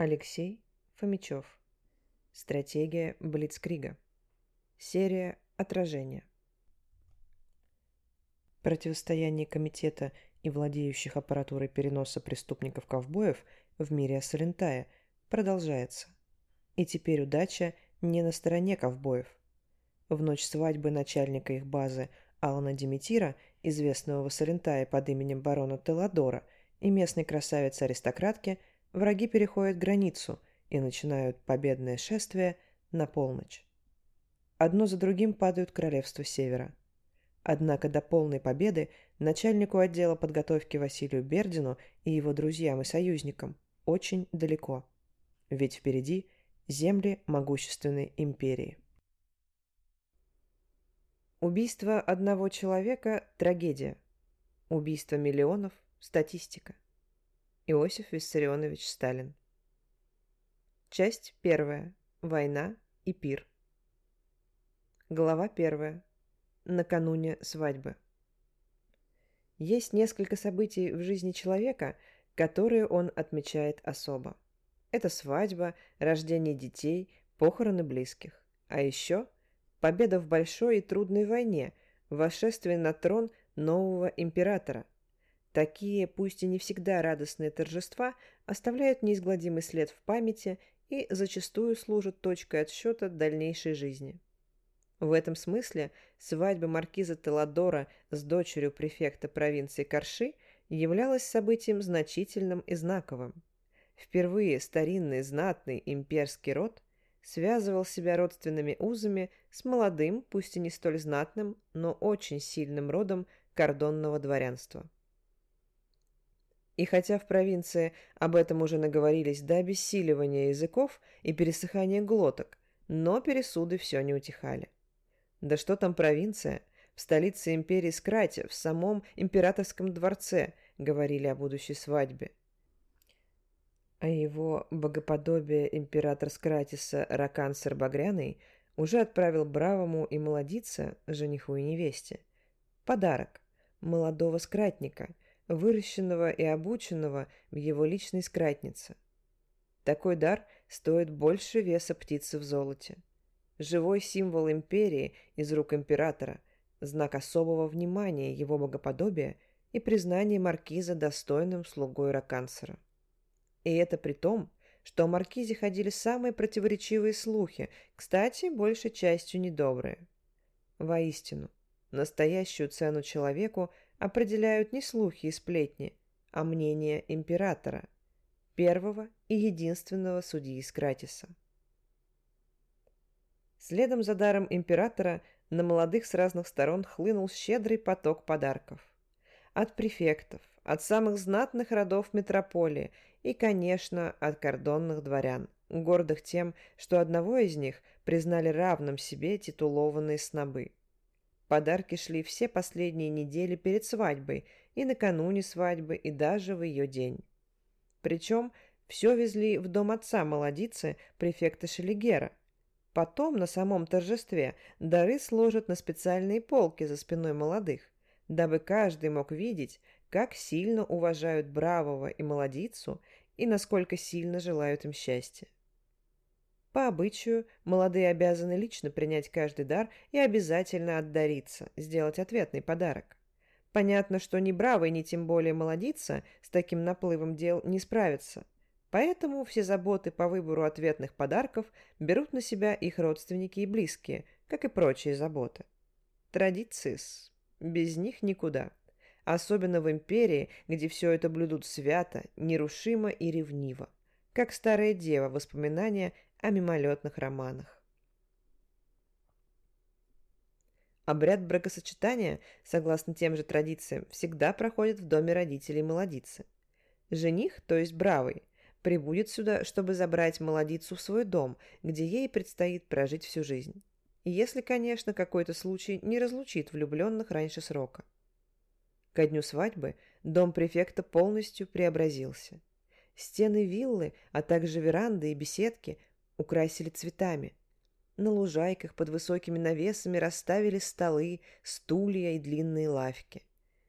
Алексей Фомичев. Стратегия Блицкрига. Серия «Отражение». Противостояние комитета и владеющих аппаратурой переноса преступников-ковбоев в мире Ассалентая продолжается. И теперь удача не на стороне ковбоев. В ночь свадьбы начальника их базы Алана Демитира, известного в Ассалентае под именем барона Теладора, и местной красавицы-аристократки – враги переходят границу и начинают победное шествие на полночь. Одно за другим падают королевства Севера. Однако до полной победы начальнику отдела подготовки Василию Бердину и его друзьям и союзникам очень далеко. Ведь впереди земли могущественной империи. Убийство одного человека – трагедия. Убийство миллионов – статистика. Иосиф Виссарионович Сталин. Часть первая. Война и пир. Глава первая. Накануне свадьбы. Есть несколько событий в жизни человека, которые он отмечает особо. Это свадьба, рождение детей, похороны близких. А еще победа в большой и трудной войне, восшествие на трон нового императора – Такие, пусть и не всегда радостные торжества, оставляют неизгладимый след в памяти и зачастую служат точкой отсчета дальнейшей жизни. В этом смысле свадьба маркиза Теладора с дочерью префекта провинции Карши являлась событием значительным и знаковым. Впервые старинный знатный имперский род связывал себя родственными узами с молодым, пусть и не столь знатным, но очень сильным родом кордонного дворянства. И хотя в провинции об этом уже наговорились до обессиливания языков и пересыхания глоток, но пересуды все не утихали. Да что там провинция? В столице империи Скрате, в самом императорском дворце, говорили о будущей свадьбе. А его богоподобие император Скратиса Ракан Сарбагряный уже отправил бравому и молодице, жениху и невесте, подарок молодого скратника – выращенного и обученного в его личной скратнице. Такой дар стоит больше веса птицы в золоте. Живой символ империи из рук императора, знак особого внимания его богоподобия и признание маркиза достойным слугой Ракансера. И это при том, что о маркизе ходили самые противоречивые слухи, кстати, большей частью недобрые. Воистину, настоящую цену человеку – определяют не слухи и сплетни, а мнение императора, первого и единственного судьи Скратиса. Следом за даром императора на молодых с разных сторон хлынул щедрый поток подарков. От префектов, от самых знатных родов метрополии и, конечно, от кордонных дворян, гордых тем, что одного из них признали равным себе титулованные снобы. Подарки шли все последние недели перед свадьбой, и накануне свадьбы, и даже в ее день. Причем все везли в дом отца молодицы, префекта Шелигера. Потом на самом торжестве дары сложат на специальные полки за спиной молодых, дабы каждый мог видеть, как сильно уважают бравого и молодицу и насколько сильно желают им счастья. По обычаю, молодые обязаны лично принять каждый дар и обязательно отдариться, сделать ответный подарок. Понятно, что ни бравый, ни тем более молодица с таким наплывом дел не справятся. Поэтому все заботы по выбору ответных подарков берут на себя их родственники и близкие, как и прочие заботы. Традиции. Без них никуда. Особенно в империи, где все это блюдут свято, нерушимо и ревниво. Как старая дева воспоминания о мимолетных романах. Обряд бракосочетания, согласно тем же традициям, всегда проходит в доме родителей молодицы. Жених, то есть бравый, прибудет сюда, чтобы забрать молодицу в свой дом, где ей предстоит прожить всю жизнь. Если, конечно, какой-то случай не разлучит влюбленных раньше срока. Ко дню свадьбы дом префекта полностью преобразился. Стены виллы, а также веранды и беседки украсили цветами. На лужайках под высокими навесами расставили столы, стулья и длинные лавки.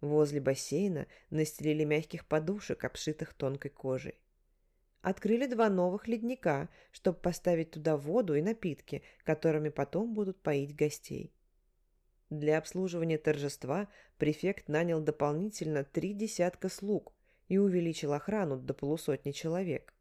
Возле бассейна настелили мягких подушек, обшитых тонкой кожей. открыли два новых ледника, чтобы поставить туда воду и напитки, которыми потом будут поить гостей. Для обслуживания торжества префект нанял дополнительно три десятка слуг и увеличил охрану до полусотни человек.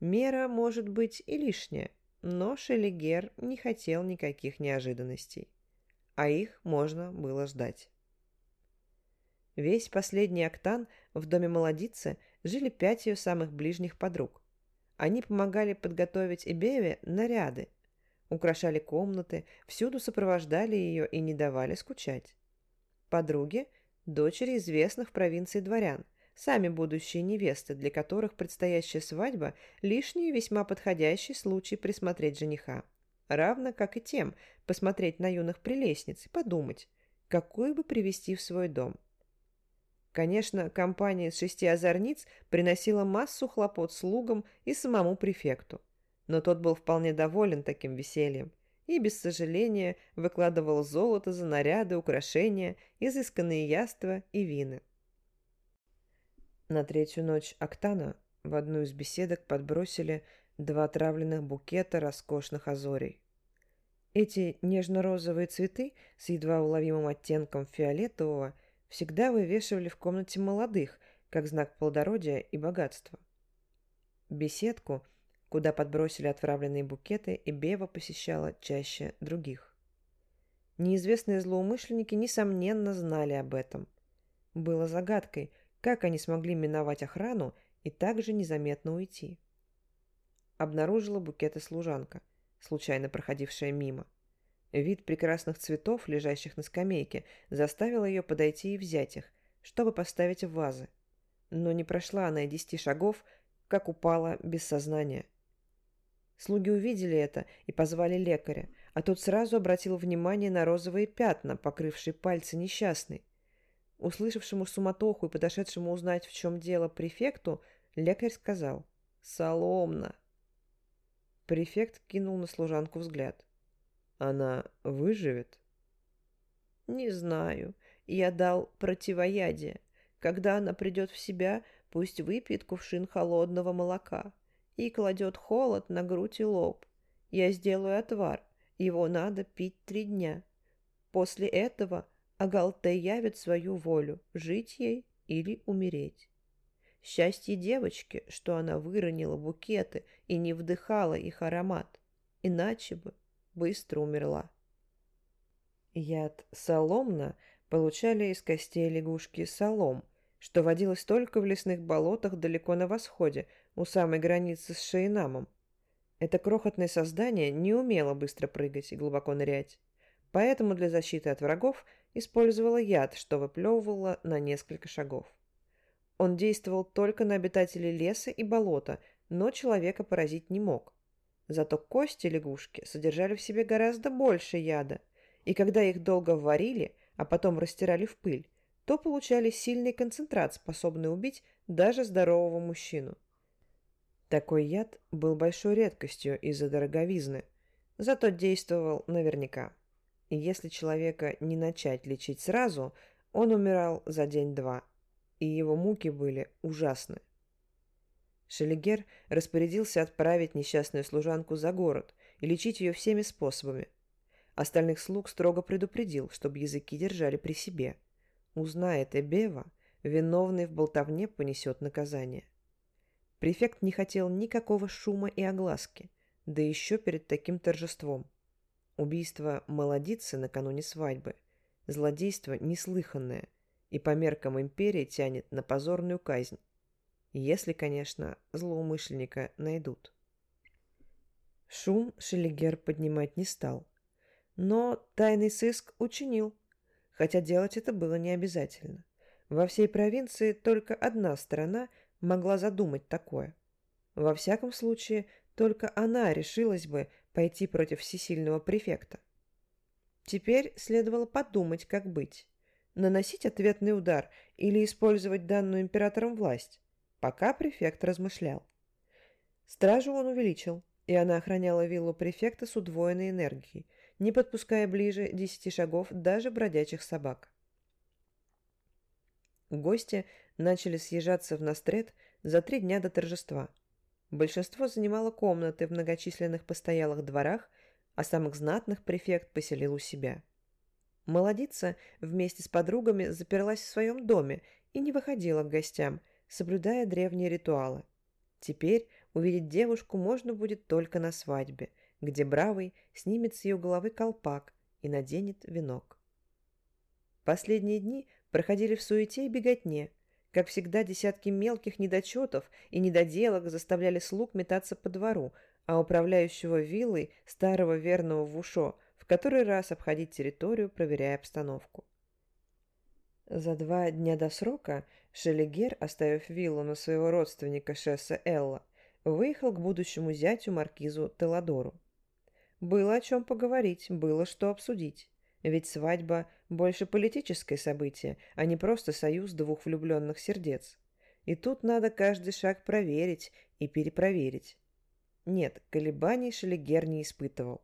Мера может быть и лишняя, но Шелигер не хотел никаких неожиданностей, а их можно было ждать. Весь последний октан в доме молодицы жили пять ее самых ближних подруг. Они помогали подготовить Эбеве наряды, украшали комнаты, всюду сопровождали ее и не давали скучать. Подруги – дочери известных в провинции дворян, сами будущие невесты, для которых предстоящая свадьба – лишний и весьма подходящий случай присмотреть жениха. Равно как и тем, посмотреть на юных прелестниц и подумать, какую бы привести в свой дом – Конечно, компания из шести озорниц приносила массу хлопот слугам и самому префекту. Но тот был вполне доволен таким весельем и, без сожаления, выкладывал золото за наряды, украшения, изысканные яства и вины. На третью ночь Октана в одну из беседок подбросили два отравленных букета роскошных азорий. Эти нежно-розовые цветы с едва уловимым оттенком фиолетового – всегда вывешивали в комнате молодых, как знак плодородия и богатства. Беседку, куда подбросили отправленные букеты, и Бева посещала чаще других. Неизвестные злоумышленники, несомненно, знали об этом. Было загадкой, как они смогли миновать охрану и также незаметно уйти. Обнаружила букеты служанка, случайно проходившая мимо. Вид прекрасных цветов, лежащих на скамейке, заставил ее подойти и взять их, чтобы поставить в вазы. Но не прошла она и десяти шагов, как упала без сознания. Слуги увидели это и позвали лекаря, а тот сразу обратил внимание на розовые пятна, покрывшие пальцы несчастной. Услышавшему суматоху и подошедшему узнать, в чем дело префекту, лекарь сказал «Соломна». Префект кинул на служанку взгляд. Она выживет? Не знаю. Я дал противоядие. Когда она придет в себя, пусть выпьет кувшин холодного молока и кладет холод на грудь и лоб. Я сделаю отвар. Его надо пить три дня. После этого Агалте явит свою волю, жить ей или умереть. Счастье девочки, что она выронила букеты и не вдыхала их аромат. Иначе бы быстро умерла. Яд соломна получали из костей лягушки солом, что водилось только в лесных болотах далеко на восходе, у самой границы с Шейнамом. Это крохотное создание не умело быстро прыгать и глубоко нырять. Поэтому для защиты от врагов использовала яд, что выплевывала на несколько шагов. Он действовал только на обитателей леса и болота, но человека поразить не мог. Зато кости лягушки содержали в себе гораздо больше яда, и когда их долго варили, а потом растирали в пыль, то получали сильный концентрат, способный убить даже здорового мужчину. Такой яд был большой редкостью из-за дороговизны, зато действовал наверняка. И если человека не начать лечить сразу, он умирал за день-два, и его муки были ужасны. Шелегер распорядился отправить несчастную служанку за город и лечить ее всеми способами. Остальных слуг строго предупредил, чтобы языки держали при себе. Узнает Эбева, виновный в болтовне понесет наказание. Префект не хотел никакого шума и огласки, да еще перед таким торжеством. Убийство молодицы накануне свадьбы, злодейство неслыханное и по меркам империи тянет на позорную казнь, если, конечно, злоумышленника найдут. Шум Шеллигер поднимать не стал. Но тайный сыск учинил, хотя делать это было не обязательно. Во всей провинции только одна страна могла задумать такое. Во всяком случае, только она решилась бы пойти против всесильного префекта. Теперь следовало подумать, как быть. Наносить ответный удар или использовать данную императором власть пока префект размышлял. Стражу он увеличил, и она охраняла виллу префекта с удвоенной энергией, не подпуская ближе десяти шагов даже бродячих собак. Гости начали съезжаться в Настрет за три дня до торжества. Большинство занимало комнаты в многочисленных постоялых дворах, а самых знатных префект поселил у себя. Молодица вместе с подругами заперлась в своем доме и не выходила к гостям, соблюдая древние ритуалы. Теперь увидеть девушку можно будет только на свадьбе, где бравый снимет с ее головы колпак и наденет венок. Последние дни проходили в суете и беготне. Как всегда, десятки мелких недочетов и недоделок заставляли слуг метаться по двору, а управляющего виллой, старого верного Вушо, в который раз обходить территорию, проверяя обстановку. За два дня до срока Шелегер, оставив виллу на своего родственника Шесса Элла, выехал к будущему зятю маркизу Теладору. Было о чем поговорить, было что обсудить. Ведь свадьба – больше политическое событие, а не просто союз двух влюбленных сердец. И тут надо каждый шаг проверить и перепроверить. Нет, колебаний Шелегер не испытывал.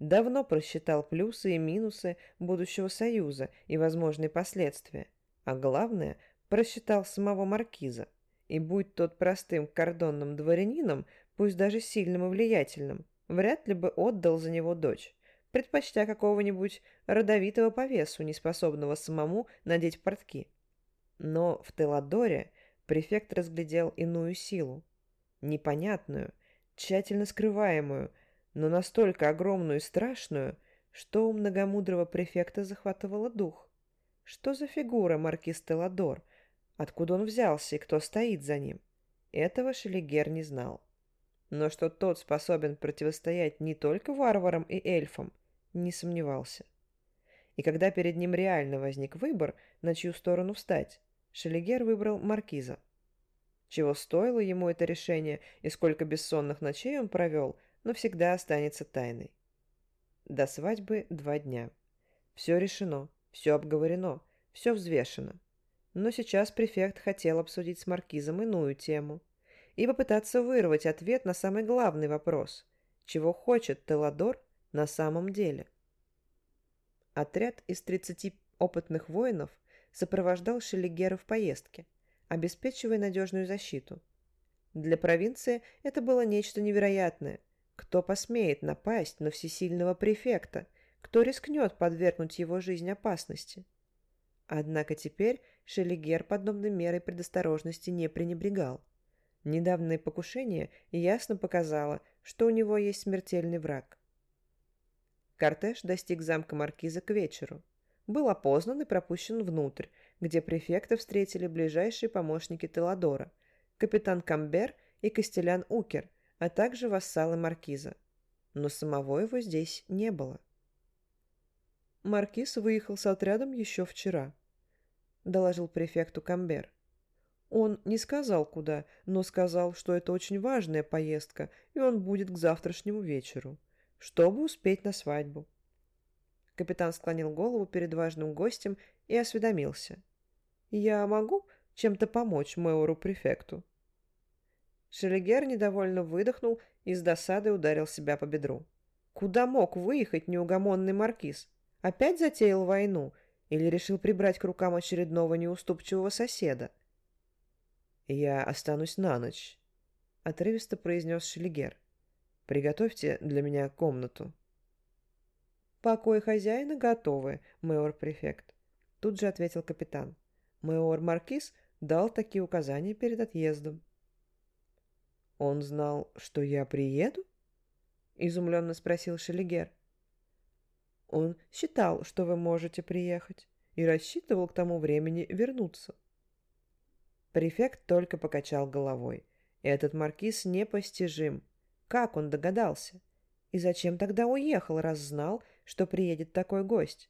Давно просчитал плюсы и минусы будущего союза и возможные последствия. А главное, просчитал самого маркиза. И будь тот простым кордонным дворянином, пусть даже сильным и влиятельным, вряд ли бы отдал за него дочь, предпочтя какого-нибудь родовитого повесу, неспособного самому надеть портки. Но в Теладоре префект разглядел иную силу, непонятную, тщательно скрываемую, но настолько огромную и страшную, что у многомудрого префекта захватывало дух. Что за фигура маркиз Теладор? Откуда он взялся и кто стоит за ним? Этого Шелигер не знал но что тот способен противостоять не только варварам и эльфам, не сомневался. И когда перед ним реально возник выбор, на чью сторону встать, Шелигер выбрал маркиза. Чего стоило ему это решение и сколько бессонных ночей он провел, навсегда останется тайной. До свадьбы два дня. Все решено, все обговорено, все взвешено. Но сейчас префект хотел обсудить с маркизом иную тему – и попытаться вырвать ответ на самый главный вопрос – чего хочет Теладор на самом деле? Отряд из 30 опытных воинов сопровождал Шелигера в поездке, обеспечивая надежную защиту. Для провинции это было нечто невероятное. Кто посмеет напасть на всесильного префекта? Кто рискнет подвергнуть его жизнь опасности? Однако теперь Шелигер подобной мерой предосторожности не пренебрегал. Недавнее покушение ясно показало, что у него есть смертельный враг. Кортеж достиг замка Маркиза к вечеру. Был опознан и пропущен внутрь, где префекта встретили ближайшие помощники Теладора, капитан Камбер и Костелян Укер, а также вассалы Маркиза. Но самого его здесь не было. «Маркиз выехал с отрядом еще вчера», — доложил префекту Камбер. Он не сказал куда, но сказал, что это очень важная поездка, и он будет к завтрашнему вечеру, чтобы успеть на свадьбу. Капитан склонил голову перед важным гостем и осведомился. «Я могу чем-то помочь мэору-префекту?» Шелегер недовольно выдохнул и с досадой ударил себя по бедру. Куда мог выехать неугомонный маркиз? Опять затеял войну или решил прибрать к рукам очередного неуступчивого соседа? — «Я останусь на ночь», — отрывисто произнес Шелигер. «Приготовьте для меня комнату». «Покой хозяина готовы, мэор-префект», — тут же ответил капитан. Мэор-маркиз дал такие указания перед отъездом. «Он знал, что я приеду?» — изумленно спросил Шелигер. «Он считал, что вы можете приехать, и рассчитывал к тому времени вернуться», Префект только покачал головой. Этот маркиз непостижим. Как он догадался? И зачем тогда уехал, раз знал, что приедет такой гость?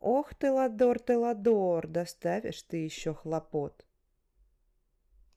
Ох ты, Ладор, ты, Ладор, доставишь ты еще хлопот.